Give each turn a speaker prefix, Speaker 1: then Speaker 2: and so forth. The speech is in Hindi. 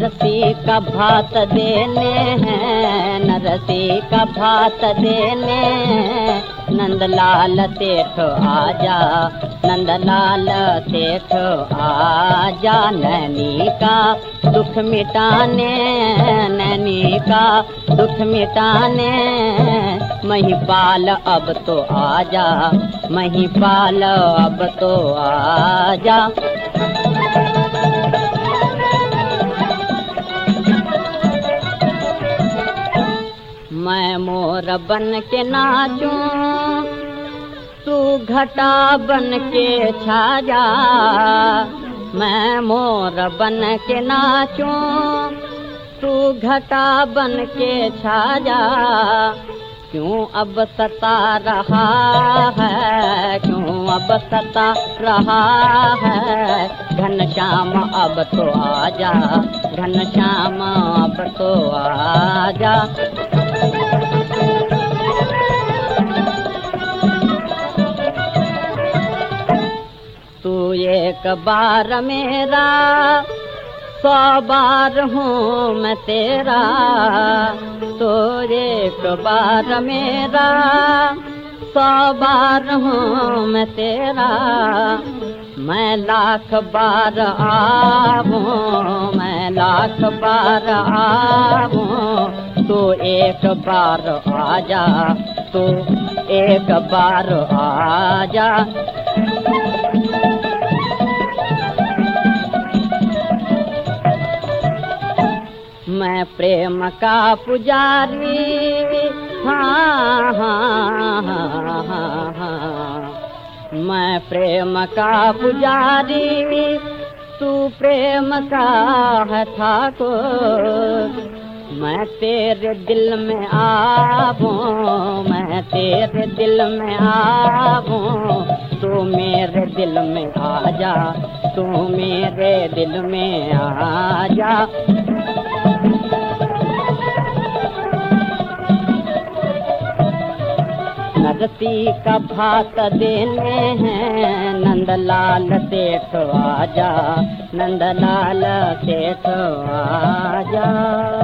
Speaker 1: नरसी का भात देने हैं, नरसी का भात देने नंदलाल सेठ आजा, नंदलाल सेठ आजा, नैनी का दुख मिटाने नैनी का दुख मिटाने महिपाल अब तो आजा, महिपाल अब तो आजा। मैं मोर बन के नाचू, तू घटा बन के छा जा मैं मोर बन के नाचू, तू घटा बन के छा जा क्यों अब सता रहा है, क्यों अब सता रहा है? घन श्याम अब तो आजा घन श्याम अब तो आजा एक बार मेरा, सौ बार हूँ मैं तेरा। तो एक बार मेरा, सौ बार हूँ मैं तेरा। मैं लाख बार आवूँ मैं लाख बार आवूँ तू एक बार आजा तू एक बार आजा मैं प्रेम का पुजारी। हाँ हाँ हाँ हाँ हाँ। मैं प्रेम का पुजारी। तू प्रेम का है ठाकुर। मैं तेरे दिल में आवूं मैं तेरे दिल में आवूं तू मेरे दिल में आ जा, तू मेरे दिल में आ जा। नरसी का भात देने हैं। नंदलाल सेठ आजा नंदलाल सेठ आजा।